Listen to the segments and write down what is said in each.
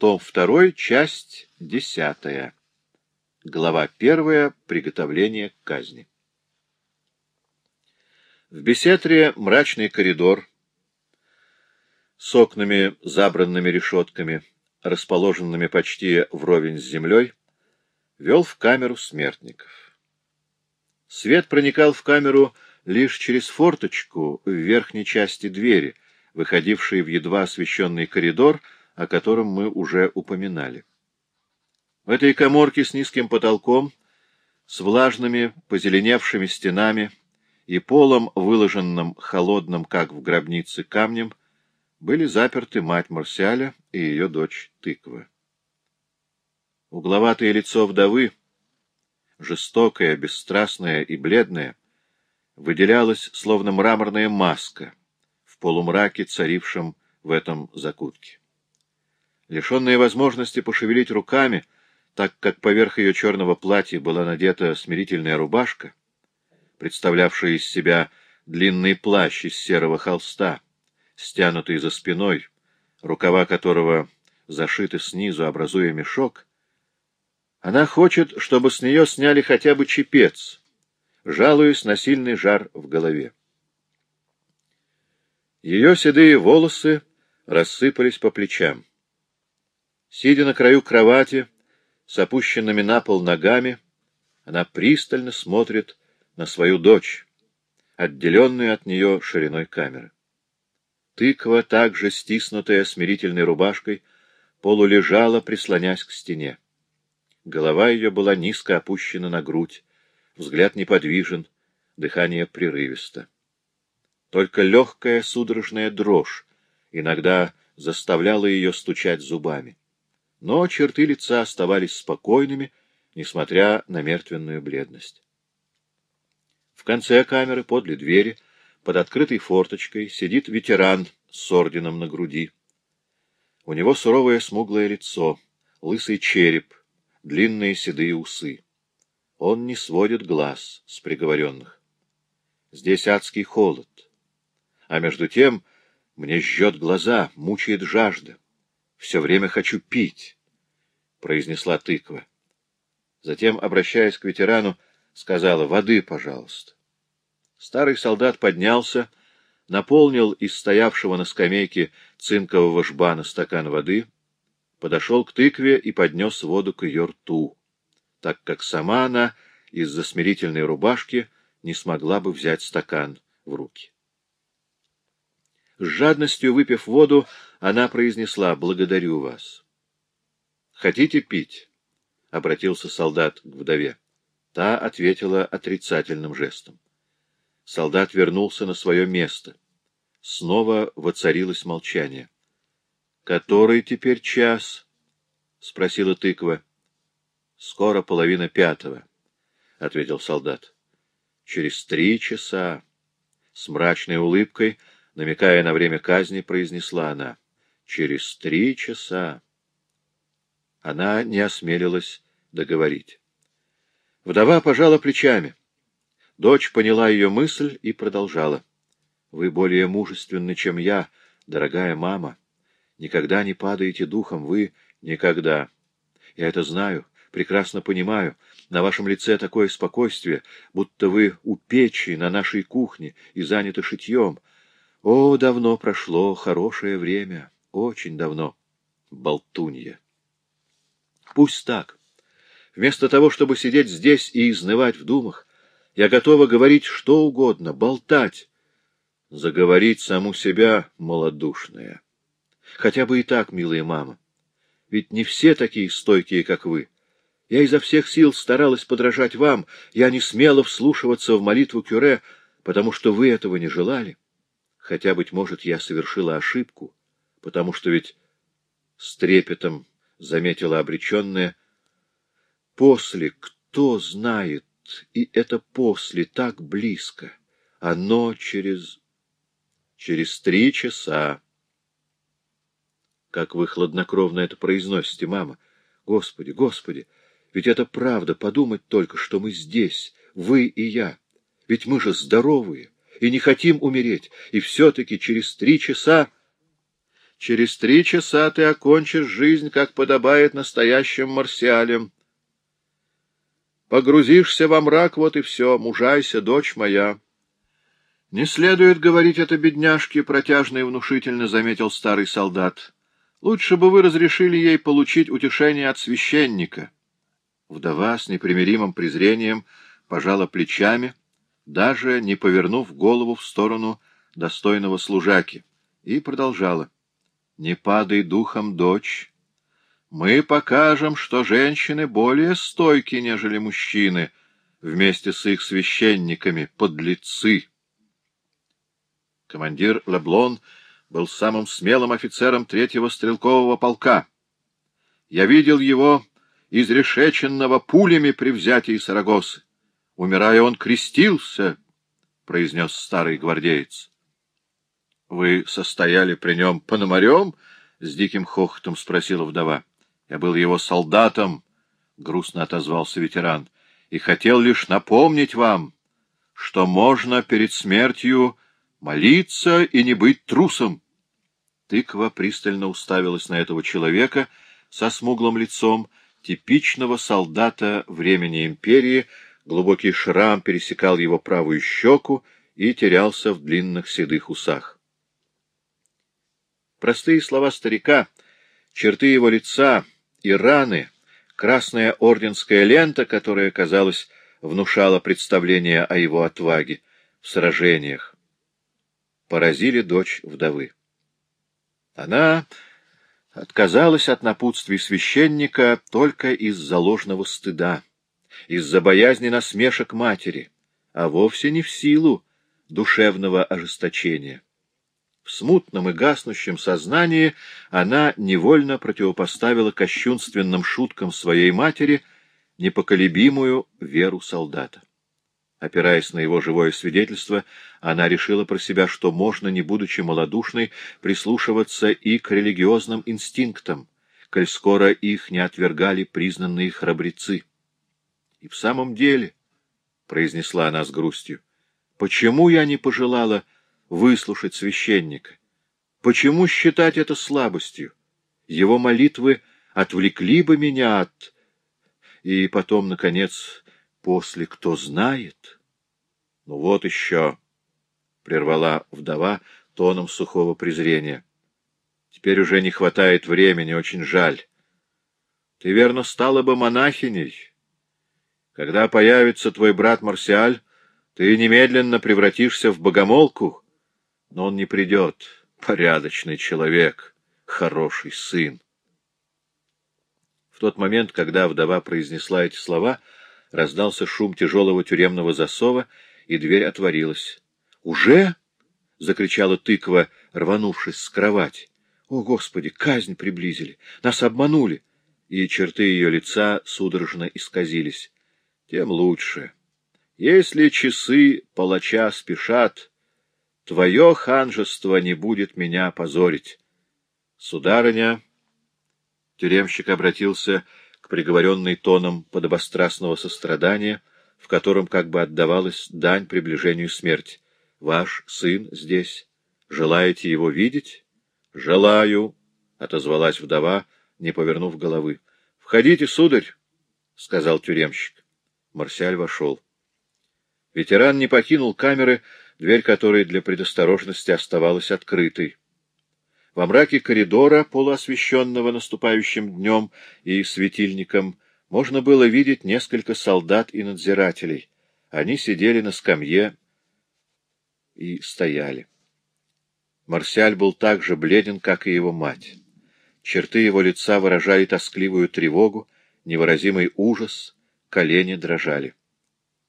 Том 2, часть 10. Глава 1. Приготовление к казни. В беседре мрачный коридор с окнами, забранными решетками, расположенными почти вровень с землей, вел в камеру смертников. Свет проникал в камеру лишь через форточку в верхней части двери, выходившей в едва освещенный коридор, о котором мы уже упоминали. В этой коморке с низким потолком, с влажными, позеленевшими стенами и полом, выложенным холодным, как в гробнице, камнем, были заперты мать Марсиаля и ее дочь Тыква. Угловатое лицо вдовы, жестокое, бесстрастное и бледное, выделялось, словно мраморная маска, в полумраке, царившем в этом закутке. Лишенная возможности пошевелить руками, так как поверх ее черного платья была надета смирительная рубашка, представлявшая из себя длинный плащ из серого холста, стянутый за спиной, рукава которого зашиты снизу, образуя мешок, она хочет, чтобы с нее сняли хотя бы чепец, жалуясь на сильный жар в голове. Ее седые волосы рассыпались по плечам. Сидя на краю кровати, с опущенными на пол ногами, она пристально смотрит на свою дочь, отделенную от нее шириной камеры. Тыква, также стиснутая смирительной рубашкой, полулежала, прислонясь к стене. Голова ее была низко опущена на грудь, взгляд неподвижен, дыхание прерывисто. Только легкая судорожная дрожь иногда заставляла ее стучать зубами. Но черты лица оставались спокойными, несмотря на мертвенную бледность. В конце камеры, подле двери, под открытой форточкой, сидит ветеран с орденом на груди. У него суровое смуглое лицо, лысый череп, длинные седые усы. Он не сводит глаз с приговоренных. Здесь адский холод. А между тем мне жжет глаза, мучает жажда. Все время хочу пить, — произнесла тыква. Затем, обращаясь к ветерану, сказала, — воды, пожалуйста. Старый солдат поднялся, наполнил из стоявшего на скамейке цинкового жбана стакан воды — подошел к тыкве и поднес воду к ее рту, так как сама она из-за смирительной рубашки не смогла бы взять стакан в руки. С жадностью выпив воду, она произнесла «Благодарю вас». «Хотите пить?» — обратился солдат к вдове. Та ответила отрицательным жестом. Солдат вернулся на свое место. Снова воцарилось молчание. Который теперь час? — спросила тыква. — Скоро половина пятого, — ответил солдат. — Через три часа. С мрачной улыбкой, намекая на время казни, произнесла она. — Через три часа. Она не осмелилась договорить. Вдова пожала плечами. Дочь поняла ее мысль и продолжала. — Вы более мужественны, чем я, дорогая мама никогда не падаете духом, вы никогда. Я это знаю, прекрасно понимаю. На вашем лице такое спокойствие, будто вы у печи на нашей кухне и заняты шитьем. О, давно прошло хорошее время, очень давно. Болтунья. Пусть так. Вместо того, чтобы сидеть здесь и изнывать в думах, я готова говорить что угодно, болтать. Заговорить саму себя, малодушная. Хотя бы и так, милая мама. Ведь не все такие стойкие, как вы. Я изо всех сил старалась подражать вам, я не смела вслушиваться в молитву Кюре, потому что вы этого не желали. Хотя, быть может, я совершила ошибку, потому что ведь с трепетом заметила обреченная. После, кто знает, и это после так близко, оно через... через три часа. Как вы хладнокровно это произносите, мама. Господи, Господи, ведь это правда, подумать только, что мы здесь, вы и я. Ведь мы же здоровые и не хотим умереть, и все-таки через три часа... Через три часа ты окончишь жизнь, как подобает настоящим марсиалям. Погрузишься во мрак, вот и все, мужайся, дочь моя. — Не следует говорить это бедняжке, — протяжно и внушительно заметил старый солдат. — Лучше бы вы разрешили ей получить утешение от священника. Вдова с непримиримым презрением пожала плечами, даже не повернув голову в сторону достойного служаки, и продолжала. — не падай духом, дочь. Мы покажем, что женщины более стойки, нежели мужчины, вместе с их священниками, подлецы. Командир Леблон был самым смелым офицером третьего стрелкового полка. Я видел его изрешеченного пулями при взятии Сарагосы. Умирая, он крестился, — произнес старый гвардеец. — Вы состояли при нем пономарем? — с диким хохотом спросила вдова. — Я был его солдатом, — грустно отозвался ветеран, — и хотел лишь напомнить вам, что можно перед смертью молиться и не быть трусом. Тыква пристально уставилась на этого человека со смуглым лицом, типичного солдата времени империи, глубокий шрам пересекал его правую щеку и терялся в длинных седых усах. Простые слова старика, черты его лица и раны, красная орденская лента, которая, казалось, внушала представление о его отваге в сражениях, поразили дочь вдовы. Она отказалась от напутствий священника только из-за ложного стыда, из-за боязни насмешек матери, а вовсе не в силу душевного ожесточения. В смутном и гаснущем сознании она невольно противопоставила кощунственным шуткам своей матери непоколебимую веру солдата. Опираясь на его живое свидетельство, она решила про себя, что можно, не будучи малодушной, прислушиваться и к религиозным инстинктам, коль скоро их не отвергали признанные храбрецы. — И в самом деле, — произнесла она с грустью, — почему я не пожелала выслушать священника. Почему считать это слабостью? Его молитвы отвлекли бы меня от... И потом, наконец, после кто знает? Ну вот еще, — прервала вдова тоном сухого презрения. Теперь уже не хватает времени, очень жаль. Ты, верно, стала бы монахиней. Когда появится твой брат Марсиаль, ты немедленно превратишься в богомолку, но он не придет. Порядочный человек, хороший сын. В тот момент, когда вдова произнесла эти слова, раздался шум тяжелого тюремного засова, и дверь отворилась. «Уже?» — закричала тыква, рванувшись с кровати. «О, Господи, казнь приблизили! Нас обманули!» И черты ее лица судорожно исказились. «Тем лучше. Если часы палача спешат, Твое ханжество не будет меня позорить. Сударыня, тюремщик обратился к приговоренной тоном подобострастного сострадания, в котором как бы отдавалась дань приближению смерти. Ваш сын здесь. Желаете его видеть? Желаю, — отозвалась вдова, не повернув головы. — Входите, сударь, — сказал тюремщик. Марсиаль вошел. Ветеран не покинул камеры, — дверь которой для предосторожности оставалась открытой. Во мраке коридора, полуосвещенного наступающим днем и светильником, можно было видеть несколько солдат и надзирателей. Они сидели на скамье и стояли. Марсиаль был так же бледен, как и его мать. Черты его лица выражали тоскливую тревогу, невыразимый ужас, колени дрожали.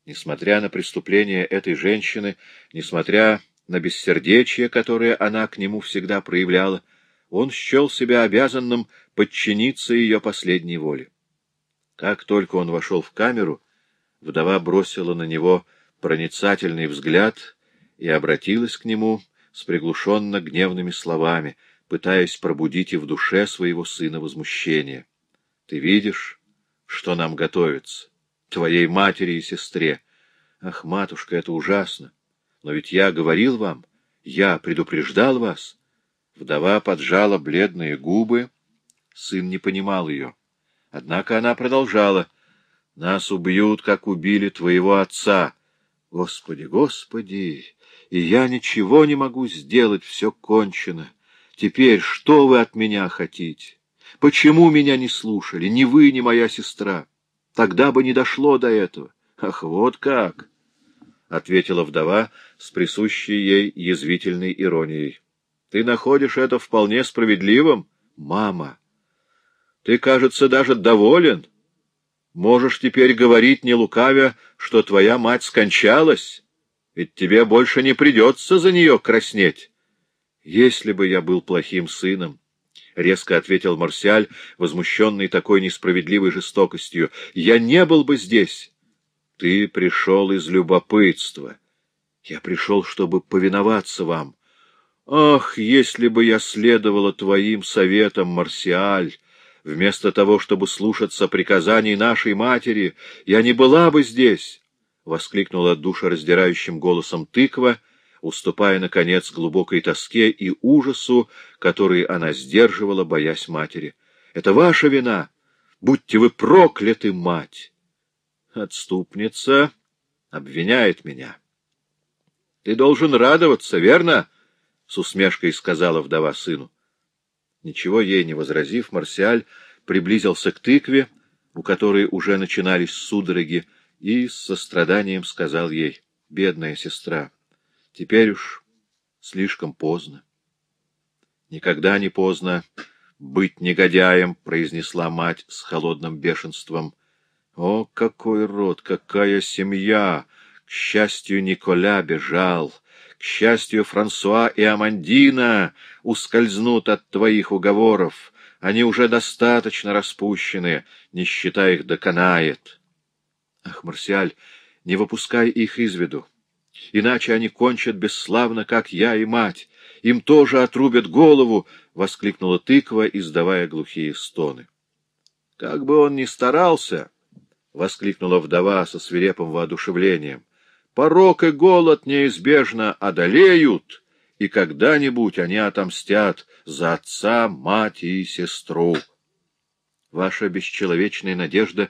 Несмотря на преступление этой женщины, несмотря на бессердечие, которое она к нему всегда проявляла, он счел себя обязанным подчиниться ее последней воле. Как только он вошел в камеру, вдова бросила на него проницательный взгляд и обратилась к нему с приглушенно гневными словами, пытаясь пробудить и в душе своего сына возмущение. — Ты видишь, что нам готовится? Твоей матери и сестре. Ах, матушка, это ужасно! Но ведь я говорил вам, я предупреждал вас. Вдова поджала бледные губы. Сын не понимал ее. Однако она продолжала. «Нас убьют, как убили твоего отца. Господи, Господи! И я ничего не могу сделать, все кончено. Теперь что вы от меня хотите? Почему меня не слушали, ни вы, ни моя сестра? Тогда бы не дошло до этого. Ах, вот как!» — ответила вдова с присущей ей язвительной иронией. — Ты находишь это вполне справедливым, мама? Ты, кажется, даже доволен. Можешь теперь говорить, не лукавя, что твоя мать скончалась, ведь тебе больше не придется за нее краснеть. Если бы я был плохим сыном, — резко ответил Марсиаль, возмущенный такой несправедливой жестокостью, — я не был бы здесь. Ты пришел из любопытства. Я пришел, чтобы повиноваться вам. Ах, если бы я следовала твоим советам, Марсиаль! Вместо того, чтобы слушаться приказаний нашей матери, я не была бы здесь! — воскликнула душераздирающим голосом тыква, уступая, наконец, глубокой тоске и ужасу, который она сдерживала, боясь матери. — Это ваша вина! Будьте вы прокляты, мать! Отступница обвиняет меня. — Ты должен радоваться, верно? — с усмешкой сказала вдова сыну. Ничего ей не возразив, Марсиаль приблизился к тыкве, у которой уже начинались судороги, и с состраданием сказал ей, «Бедная сестра, теперь уж слишком поздно». «Никогда не поздно быть негодяем», — произнесла мать с холодным бешенством. «О, какой род, какая семья! К счастью, Николя бежал». К счастью, Франсуа и Амандина ускользнут от твоих уговоров. Они уже достаточно распущены, нищета их доконает. Ах, Марсиаль, не выпускай их из виду. Иначе они кончат бесславно, как я и мать. Им тоже отрубят голову, — воскликнула тыква, издавая глухие стоны. — Как бы он ни старался, — воскликнула вдова со свирепым воодушевлением, Порок и голод неизбежно одолеют, и когда-нибудь они отомстят за отца, мать и сестру. Ваша бесчеловечная надежда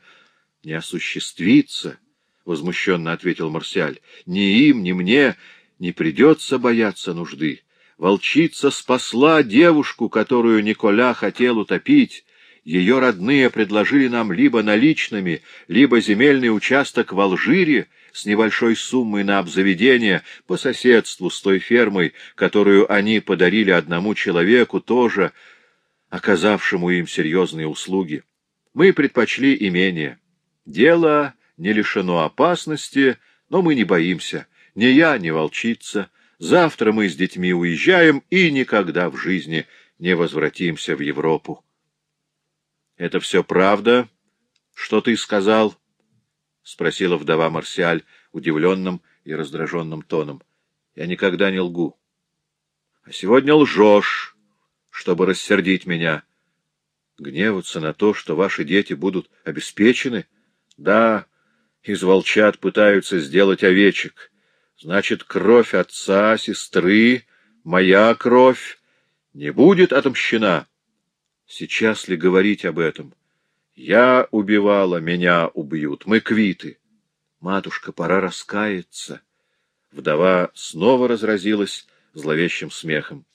не осуществится, — возмущенно ответил Марсиаль. Ни им, ни мне не придется бояться нужды. Волчица спасла девушку, которую Николя хотел утопить. Ее родные предложили нам либо наличными, либо земельный участок в Алжире, с небольшой суммой на обзаведение по соседству с той фермой, которую они подарили одному человеку, тоже оказавшему им серьезные услуги. Мы предпочли имение. Дело не лишено опасности, но мы не боимся. Ни я, ни волчица. Завтра мы с детьми уезжаем и никогда в жизни не возвратимся в Европу. — Это все правда, что ты сказал? — спросила вдова Марсиаль удивленным и раздраженным тоном. — Я никогда не лгу. — А сегодня лжешь, чтобы рассердить меня. Гневаться на то, что ваши дети будут обеспечены? Да, из волчат пытаются сделать овечек. Значит, кровь отца, сестры, моя кровь не будет отомщена. Сейчас ли говорить об этом? — я убивала, меня убьют. Мы квиты. Матушка, пора раскаяться. Вдова снова разразилась зловещим смехом.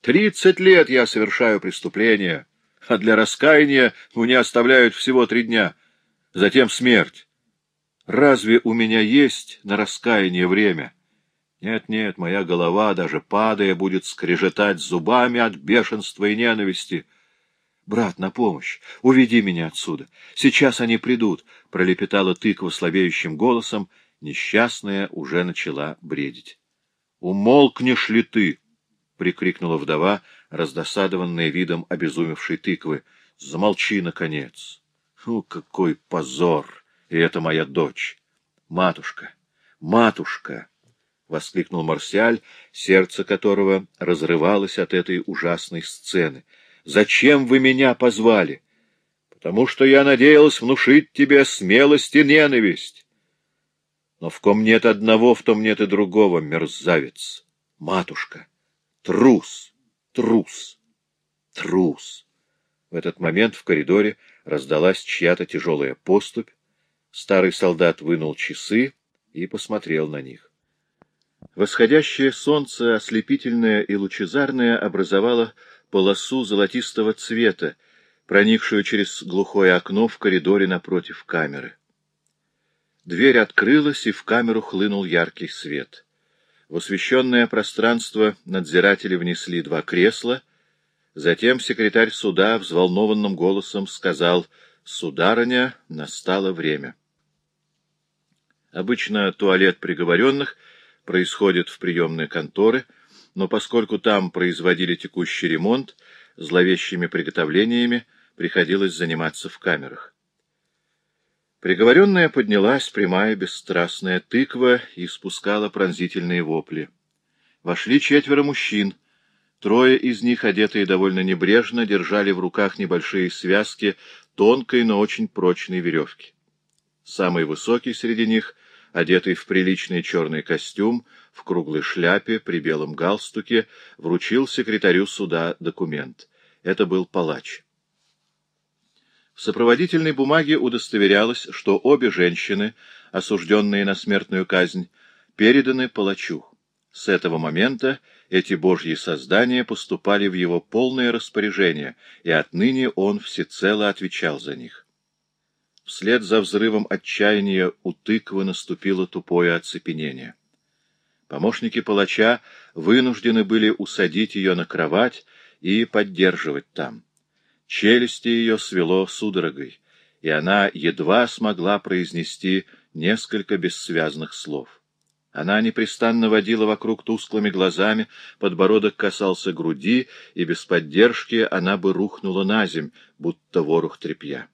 Тридцать лет я совершаю преступление, а для раскаяния мне оставляют всего три дня. Затем смерть. Разве у меня есть на раскаяние время? Нет-нет, моя голова, даже падая, будет скрежетать зубами от бешенства и ненависти — Брат, на помощь! Уведи меня отсюда! Сейчас они придут! — пролепетала тыква слабеющим голосом. Несчастная уже начала бредить. — Умолкнешь ли ты? — прикрикнула вдова, раздосадованная видом обезумевшей тыквы. — Замолчи, наконец! Фу, какой позор! И это моя дочь! Матушка! Матушка! — воскликнул Марсиаль, сердце которого разрывалось от этой ужасной сцены — Зачем вы меня позвали? Потому что я надеялась внушить тебе смелость и ненависть. Но в ком нет одного, в том нет и другого, мерзавец. Матушка, трус, Трус! Трус! В этот момент в коридоре раздалась чья-то тяжелая поступь. Старый солдат вынул часы и посмотрел на них. Восходящее солнце, ослепительное и лучезарное, образовало полосу золотистого цвета, проникшую через глухое окно в коридоре напротив камеры. Дверь открылась, и в камеру хлынул яркий свет. В освещенное пространство надзиратели внесли два кресла. Затем секретарь суда взволнованным голосом сказал «Сударыня, настало время». Обычно туалет приговоренных происходит в приемной конторы, но поскольку там производили текущий ремонт, зловещими приготовлениями приходилось заниматься в камерах. Приговоренная поднялась, прямая бесстрастная тыква, и спускала пронзительные вопли. Вошли четверо мужчин. Трое из них, одетые довольно небрежно, держали в руках небольшие связки тонкой, но очень прочной веревки. Самый высокий среди них, одетый в приличный черный костюм, в круглой шляпе, при белом галстуке, вручил секретарю суда документ. Это был палач. В сопроводительной бумаге удостоверялось, что обе женщины, осужденные на смертную казнь, переданы палачу. С этого момента эти божьи создания поступали в его полное распоряжение, и отныне он всецело отвечал за них. Вслед за взрывом отчаяния у тыквы наступило тупое оцепенение. Помощники палача вынуждены были усадить ее на кровать и поддерживать там. Челюсти ее свело судорогой, и она едва смогла произнести несколько бессвязных слов. Она непрестанно водила вокруг тусклыми глазами, подбородок касался груди, и без поддержки она бы рухнула на земь, будто ворох тряпья.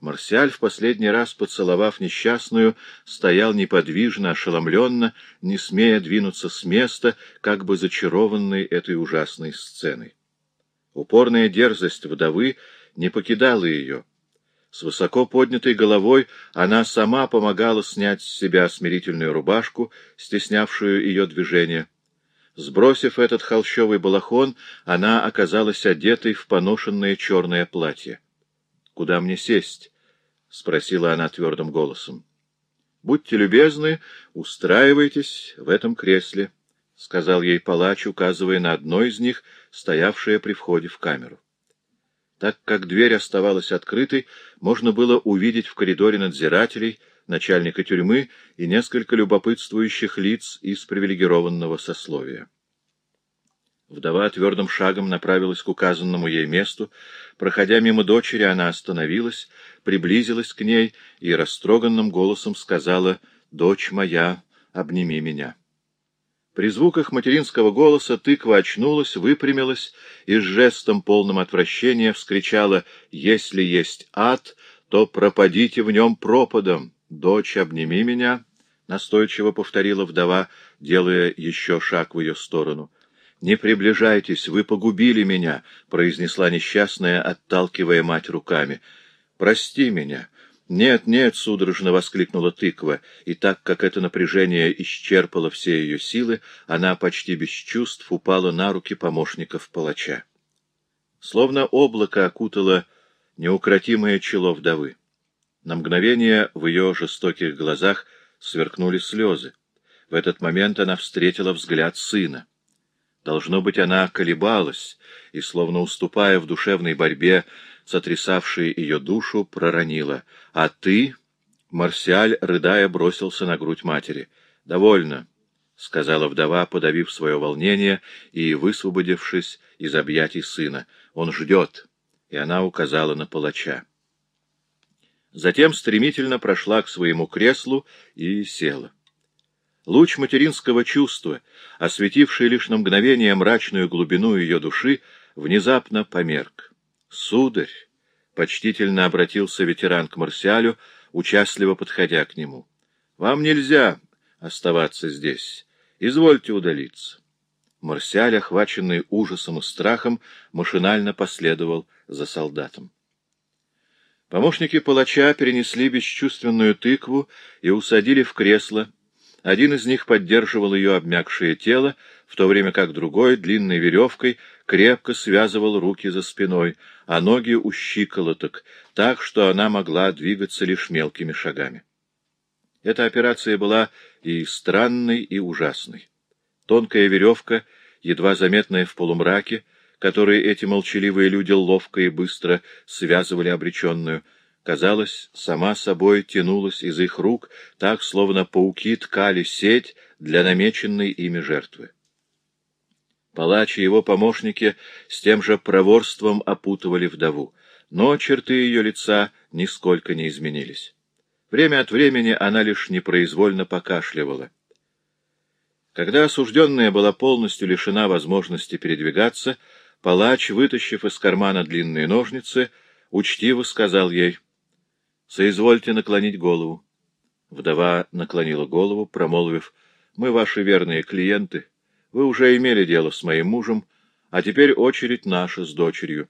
Марсиаль, в последний раз поцеловав несчастную, стоял неподвижно, ошеломленно, не смея двинуться с места, как бы зачарованный этой ужасной сценой. Упорная дерзость вдовы не покидала ее. С высоко поднятой головой она сама помогала снять с себя смирительную рубашку, стеснявшую ее движение. Сбросив этот холщовый балахон, она оказалась одетой в поношенное черное платье. — Куда мне сесть? — спросила она твердым голосом. — Будьте любезны, устраивайтесь в этом кресле. —— сказал ей палач, указывая на одно из них, стоявшее при входе в камеру. Так как дверь оставалась открытой, можно было увидеть в коридоре надзирателей, начальника тюрьмы и несколько любопытствующих лиц из привилегированного сословия. Вдова твердым шагом направилась к указанному ей месту. Проходя мимо дочери, она остановилась, приблизилась к ней и растроганным голосом сказала «Дочь моя, обними меня». При звуках материнского голоса тыква очнулась, выпрямилась и с жестом полным отвращения вскричала «Если есть ад, то пропадите в нем пропадом! Дочь, обними меня!» — настойчиво повторила вдова, делая еще шаг в ее сторону. «Не приближайтесь, вы погубили меня!» — произнесла несчастная, отталкивая мать руками. «Прости меня!» «Нет, нет!» — судорожно воскликнула тыква, и так как это напряжение исчерпало все ее силы, она почти без чувств упала на руки помощников палача. Словно облако окутало неукротимое чело вдовы. На мгновение в ее жестоких глазах сверкнули слезы. В этот момент она встретила взгляд сына. Должно быть, она колебалась и, словно уступая в душевной борьбе, сотрясавшей ее душу, проронила. — А ты? — Марсиаль, рыдая, бросился на грудь матери. — Довольно, — сказала вдова, подавив свое волнение и высвободившись из объятий сына. — Он ждет. И она указала на палача. Затем стремительно прошла к своему креслу и села. Луч материнского чувства, осветивший лишь на мгновение мрачную глубину ее души, внезапно померк. «Сударь!» — почтительно обратился ветеран к Марсиалю, участливо подходя к нему. «Вам нельзя оставаться здесь. Извольте удалиться». Марсиаль, охваченный ужасом и страхом, машинально последовал за солдатом. Помощники палача перенесли бесчувственную тыкву и усадили в кресло, Один из них поддерживал ее обмякшее тело, в то время как другой, длинной веревкой, крепко связывал руки за спиной, а ноги у щиколоток, так, что она могла двигаться лишь мелкими шагами. Эта операция была и странной, и ужасной. Тонкая веревка, едва заметная в полумраке, которой эти молчаливые люди ловко и быстро связывали обреченную, казалось, сама собой тянулась из их рук, так, словно пауки ткали сеть для намеченной ими жертвы. Палач и его помощники с тем же проворством опутывали вдову, но черты ее лица нисколько не изменились. Время от времени она лишь непроизвольно покашливала. Когда осужденная была полностью лишена возможности передвигаться, палач, вытащив из кармана длинные ножницы, учтиво сказал ей — Соизвольте наклонить голову. Вдова наклонила голову, промолвив, «Мы ваши верные клиенты. Вы уже имели дело с моим мужем, а теперь очередь наша с дочерью».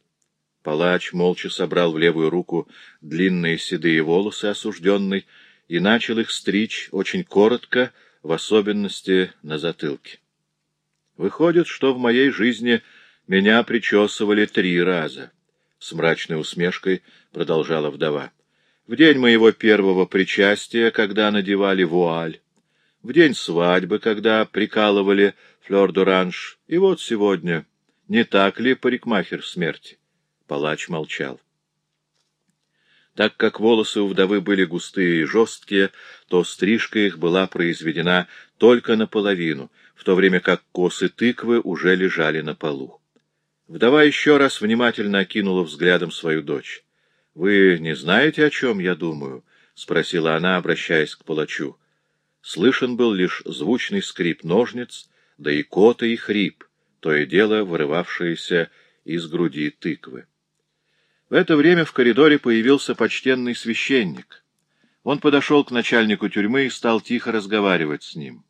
Палач молча собрал в левую руку длинные седые волосы осужденной и начал их стричь очень коротко, в особенности на затылке. «Выходит, что в моей жизни меня причесывали три раза», — с мрачной усмешкой продолжала вдова в день моего первого причастия, когда надевали вуаль, в день свадьбы, когда прикалывали флёр-д'оранж, и вот сегодня. Не так ли парикмахер смерти? Палач молчал. Так как волосы у вдовы были густые и жесткие, то стрижка их была произведена только наполовину, в то время как косы тыквы уже лежали на полу. Вдова еще раз внимательно окинула взглядом свою дочь. «Вы не знаете, о чем я думаю?» — спросила она, обращаясь к палачу. Слышен был лишь звучный скрип ножниц, да и кота и хрип, то и дело вырывавшееся из груди тыквы. В это время в коридоре появился почтенный священник. Он подошел к начальнику тюрьмы и стал тихо разговаривать с ним.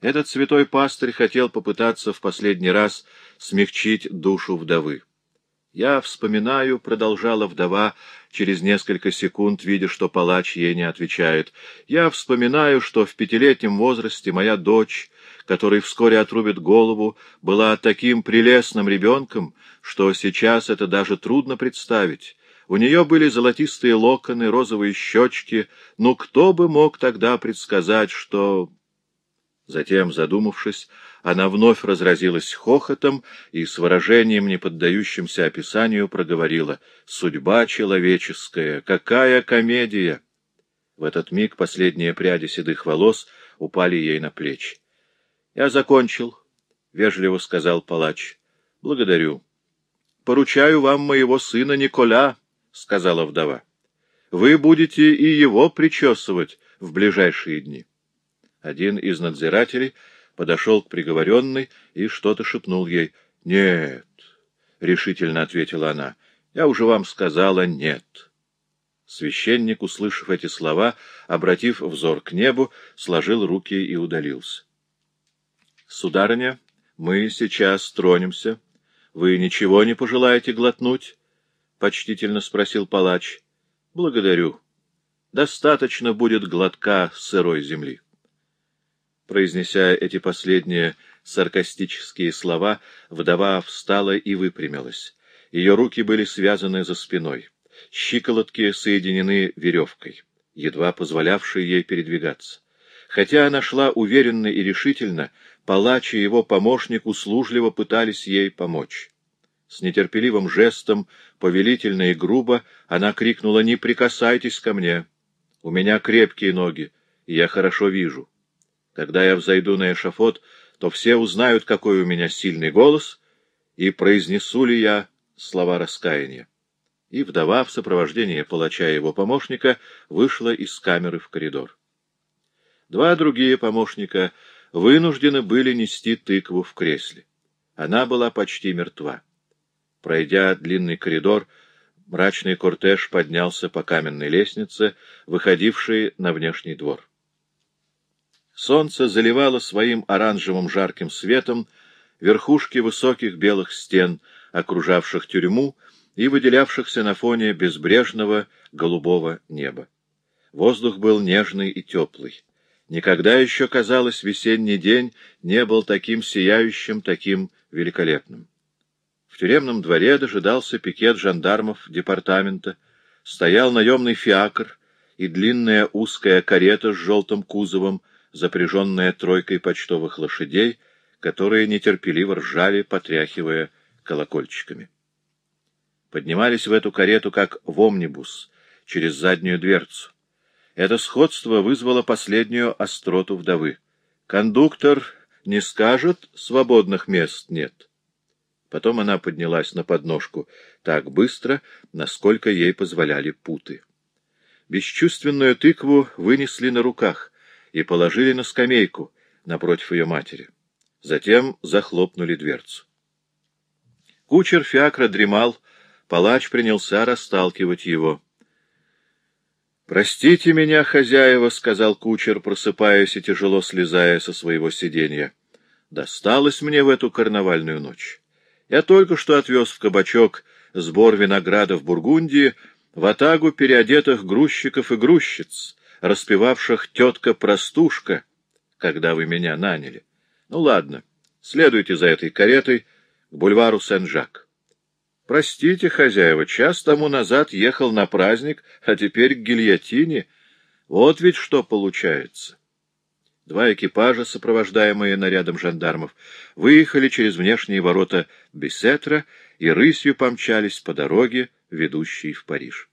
Этот святой пастырь хотел попытаться в последний раз смягчить душу вдовы. «Я вспоминаю», — продолжала вдова через несколько секунд, видя, что палач ей не отвечает, «я вспоминаю, что в пятилетнем возрасте моя дочь, которой вскоре отрубит голову, была таким прелестным ребенком, что сейчас это даже трудно представить». У нее были золотистые локоны, розовые щечки. Ну, кто бы мог тогда предсказать, что... Затем, задумавшись, она вновь разразилась хохотом и с выражением, не поддающимся описанию, проговорила «Судьба человеческая! Какая комедия!» В этот миг последние пряди седых волос упали ей на плечи. «Я закончил», — вежливо сказал палач. «Благодарю». «Поручаю вам моего сына Николя», — сказала вдова. «Вы будете и его причесывать в ближайшие дни». Один из надзирателей подошел к приговоренной и что-то шепнул ей. — Нет, — решительно ответила она, — я уже вам сказала «нет». Священник, услышав эти слова, обратив взор к небу, сложил руки и удалился. — Сударыня, мы сейчас тронемся. Вы ничего не пожелаете глотнуть? — почтительно спросил палач. — Благодарю. Достаточно будет глотка сырой земли. Произнеся эти последние саркастические слова, вдова встала и выпрямилась. Ее руки были связаны за спиной. Щиколотки соединены веревкой, едва позволявшей ей передвигаться. Хотя она шла уверенно и решительно, палач и его помощник услужливо пытались ей помочь. С нетерпеливым жестом, повелительно и грубо, она крикнула «Не прикасайтесь ко мне! У меня крепкие ноги, и я хорошо вижу». Когда я взойду на эшафот, то все узнают, какой у меня сильный голос, и произнесу ли я слова раскаяния. И вдова в сопровождении палача его помощника вышла из камеры в коридор. Два другие помощника вынуждены были нести тыкву в кресле. Она была почти мертва. Пройдя длинный коридор, мрачный кортеж поднялся по каменной лестнице, выходившей на внешний двор. Солнце заливало своим оранжевым жарким светом верхушки высоких белых стен, окружавших тюрьму и выделявшихся на фоне безбрежного голубого неба. Воздух был нежный и теплый. Никогда еще, казалось, весенний день не был таким сияющим, таким великолепным. В тюремном дворе дожидался пикет жандармов департамента, стоял наемный фиакр и длинная узкая карета с желтым кузовом, запряженная тройкой почтовых лошадей, которые нетерпеливо ржали, потряхивая колокольчиками. Поднимались в эту карету, как в омнибус, через заднюю дверцу. Это сходство вызвало последнюю остроту вдовы. Кондуктор не скажет, свободных мест нет. Потом она поднялась на подножку так быстро, насколько ей позволяли путы. Бесчувственную тыкву вынесли на руках и положили на скамейку напротив ее матери. Затем захлопнули дверцу. Кучер фиакра дремал, палач принялся расталкивать его. «Простите меня, хозяева», — сказал кучер, просыпаясь и тяжело слезая со своего сиденья. «Досталось мне в эту карнавальную ночь. Я только что отвез в кабачок сбор винограда в Бургундии в атагу переодетых грузчиков и грузчиц, распевавших «Тетка-простушка», когда вы меня наняли. Ну ладно, следуйте за этой каретой к бульвару Сен-Жак. Простите, хозяева, час тому назад ехал на праздник, а теперь к гильотине. Вот ведь что получается. Два экипажа, сопровождаемые нарядом жандармов, выехали через внешние ворота Бесетра и рысью помчались по дороге, ведущей в Париж.